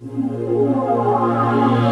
Música